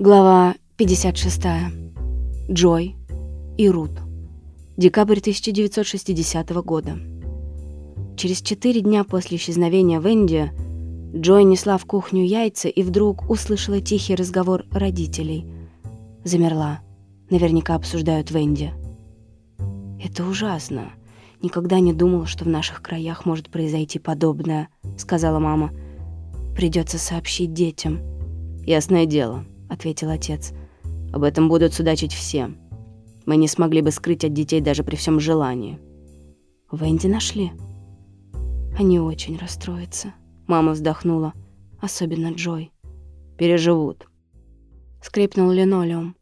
Глава 56. Джой и Рут. Декабрь 1960 года. Через четыре дня после исчезновения Венди Джой несла в кухню яйца и вдруг услышала тихий разговор родителей. Замерла. Наверняка обсуждают Венди. «Это ужасно. Никогда не думала, что в наших краях может произойти подобное», — сказала мама. «Придется сообщить детям». «Ясное дело», — ответил отец. «Об этом будут судачить все. Мы не смогли бы скрыть от детей даже при всем желании». «Венди нашли?» «Они очень расстроятся», — мама вздохнула. «Особенно Джой». «Переживут». Скрипнул линолеум.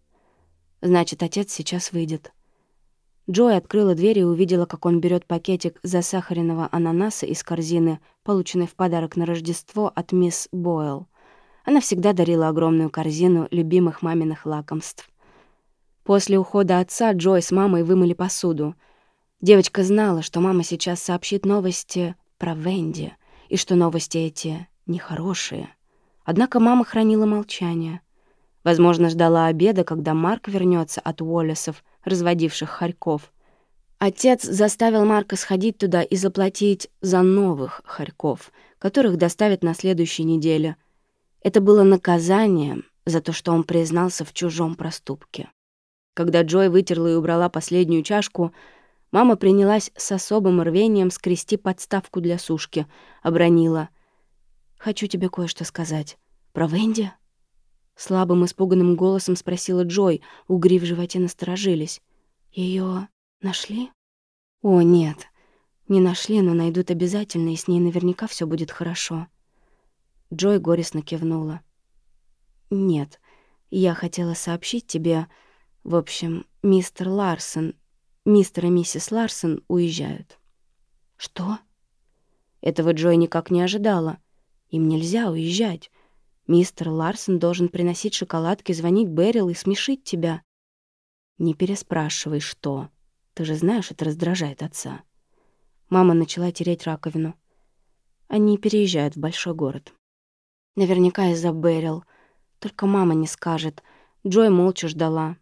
«Значит, отец сейчас выйдет». Джой открыла дверь и увидела, как он берет пакетик засахаренного ананаса из корзины, полученной в подарок на Рождество от мисс Бойл. Она всегда дарила огромную корзину любимых маминых лакомств. После ухода отца Джой с мамой вымыли посуду. Девочка знала, что мама сейчас сообщит новости про Венди, и что новости эти нехорошие. Однако мама хранила молчание. Возможно, ждала обеда, когда Марк вернется от Уоллесов, разводивших хорьков. Отец заставил Марка сходить туда и заплатить за новых хорьков, которых доставят на следующей неделе — это было наказанием за то, что он признался в чужом проступке. Когда Джой вытерла и убрала последнюю чашку, мама принялась с особым рвением скрести подставку для сушки, обронила. «Хочу тебе кое-что сказать. Про Венди?» Слабым испуганным голосом спросила Джой, угри в животе насторожились. Ее нашли?» «О, нет, не нашли, но найдут обязательно, и с ней наверняка все будет хорошо». Джой горестно кивнула. «Нет, я хотела сообщить тебе... В общем, мистер Ларсон, мистер и миссис Ларсон уезжают». «Что?» Этого Джой никак не ожидала. Им нельзя уезжать. Мистер Ларсон должен приносить шоколадки, звонить Берил и смешить тебя. Не переспрашивай, что. Ты же знаешь, это раздражает отца. Мама начала тереть раковину. Они переезжают в большой город. Наверняка из-за Берил. Только мама не скажет. Джой молча ждала.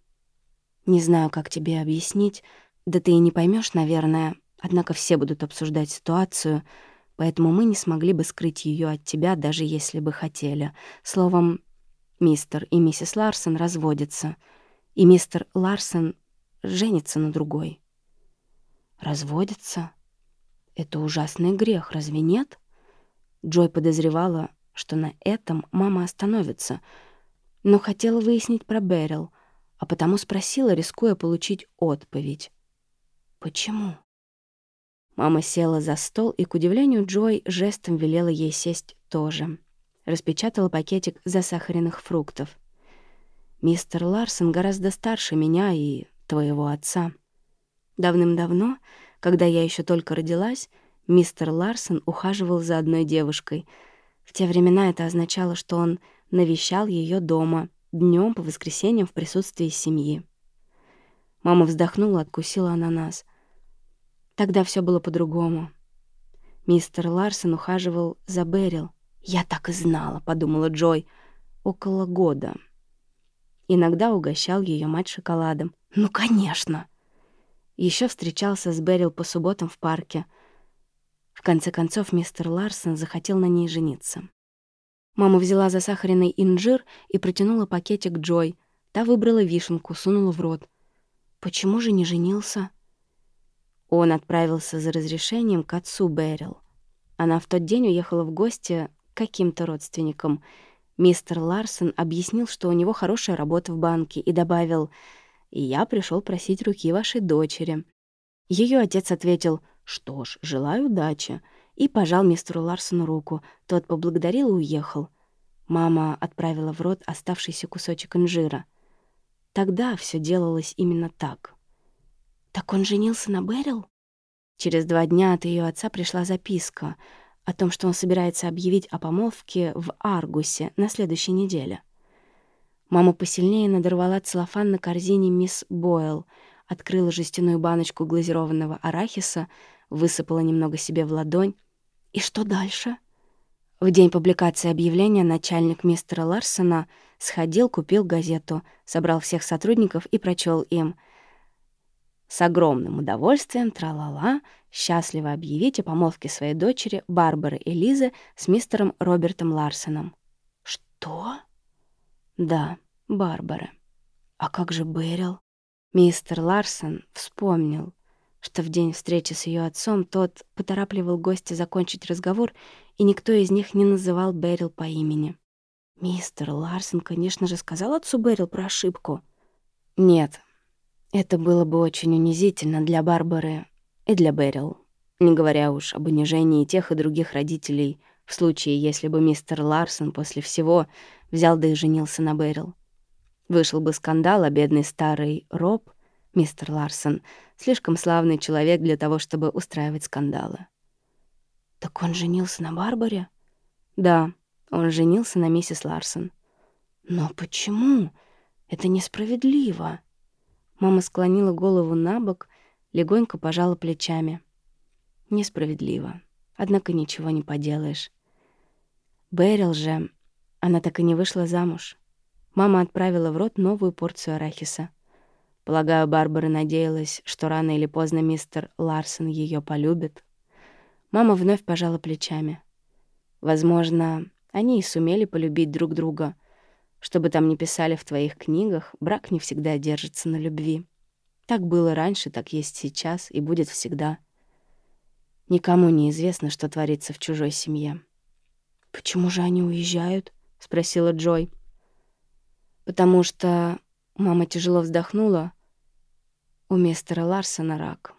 Не знаю, как тебе объяснить. Да ты и не поймешь, наверное. Однако все будут обсуждать ситуацию, поэтому мы не смогли бы скрыть ее от тебя, даже если бы хотели. Словом, мистер и миссис Ларсон разводятся, и мистер Ларсон женится на другой. Разводятся? Это ужасный грех, разве нет? Джой подозревала, что на этом мама остановится, но хотела выяснить про Берил, а потому спросила, рискуя получить отповедь. «Почему?» Мама села за стол, и, к удивлению, Джой жестом велела ей сесть тоже. Распечатала пакетик засахаренных фруктов. «Мистер Ларсон гораздо старше меня и твоего отца. Давным-давно, когда я еще только родилась, мистер Ларсон ухаживал за одной девушкой — в те времена это означало, что он навещал ее дома, днем по воскресеньям в присутствии семьи. Мама вздохнула, откусила ананас. Тогда все было по-другому. Мистер Ларсон ухаживал за Берил. «Я так и знала», — подумала Джой. «Около года». Иногда угощал ее мать шоколадом. «Ну, конечно!» Еще встречался с Берил по субботам в парке — в конце концов, мистер Ларсон захотел на ней жениться. Мама взяла засахаренный инжир и протянула пакетик Джой. Та выбрала вишенку, сунула в рот. Почему же не женился? Он отправился за разрешением к отцу Берил. Она в тот день уехала в гости к каким-то родственникам. Мистер Ларсон объяснил, что у него хорошая работа в банке, и добавил, «И я пришел просить руки вашей дочери». Ее отец ответил — «Что ж, желаю удачи», и пожал мистеру Ларсону руку. Тот поблагодарил и уехал. Мама отправила в рот оставшийся кусочек инжира. Тогда все делалось именно так. «Так он женился на Берил?» Через два дня от ее отца пришла записка о том, что он собирается объявить о помолвке в Аргусе на следующей неделе. Мама посильнее надорвала целлофан на корзине мисс Бойл, открыла жестяную баночку глазированного арахиса — высыпала немного себе в ладонь. И что дальше? В день публикации объявления начальник мистера Ларсона Сходил, купил газету, собрал всех сотрудников и прочел им. С огромным удовольствием, тралала, счастливо объявить о помолвке своей дочери Барбары Элизы с мистером Робертом Ларсоном. «Что?» «Да, Барбара. А как же Бэрил?» Мистер Ларсон вспомнил, что в день встречи с ее отцом тот поторапливал гостя закончить разговор, и никто из них не называл Бэрил по имени. Мистер Ларсон, конечно же, сказал отцу Бэрил про ошибку. Нет, это было бы очень унизительно для Барбары и для Бэрил, не говоря уж об унижении тех и других родителей в случае, если бы мистер Ларсон после всего взял да и женился на Бэрил. Вышел бы скандал, а бедный старый Роб, мистер Ларсон, слишком славный человек для того, чтобы устраивать скандалы. «Так он женился на Барбаре?» «Да, он женился на миссис Ларсон». «Но почему? Это несправедливо». Мама склонила голову на бок, легонько пожала плечами. «Несправедливо. Однако ничего не поделаешь. Бэрил же, она так и не вышла замуж. Мама отправила в рот новую порцию арахиса. Полагаю, Барбара надеялась, что рано или поздно мистер Ларсон ее полюбит. Мама вновь пожала плечами. Возможно, они и сумели полюбить друг друга. Что бы там ни писали в твоих книгах, брак не всегда держится на любви. Так было раньше, так есть сейчас и будет всегда. Никому не известно, что творится в чужой семье. «Почему же они уезжают?» — спросила Джой потому что мама тяжело вздохнула. У мистера Ларсона рак.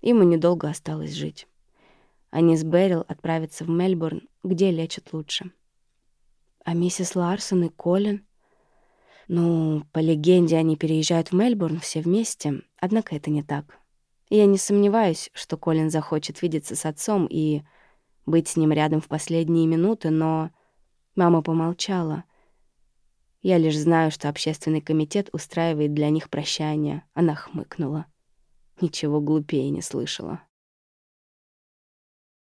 Ему недолго осталось жить. Они с Берил отправятся в Мельбурн, где лечат лучше. А миссис Ларсон и Колин? Ну, по легенде, они переезжают в Мельбурн все вместе, однако это не так. Я не сомневаюсь, что Колин захочет видеться с отцом и быть с ним рядом в последние минуты, но... Мама помолчала — я лишь знаю, что общественный комитет устраивает для них прощание. Она хмыкнула. Ничего глупее не слышала.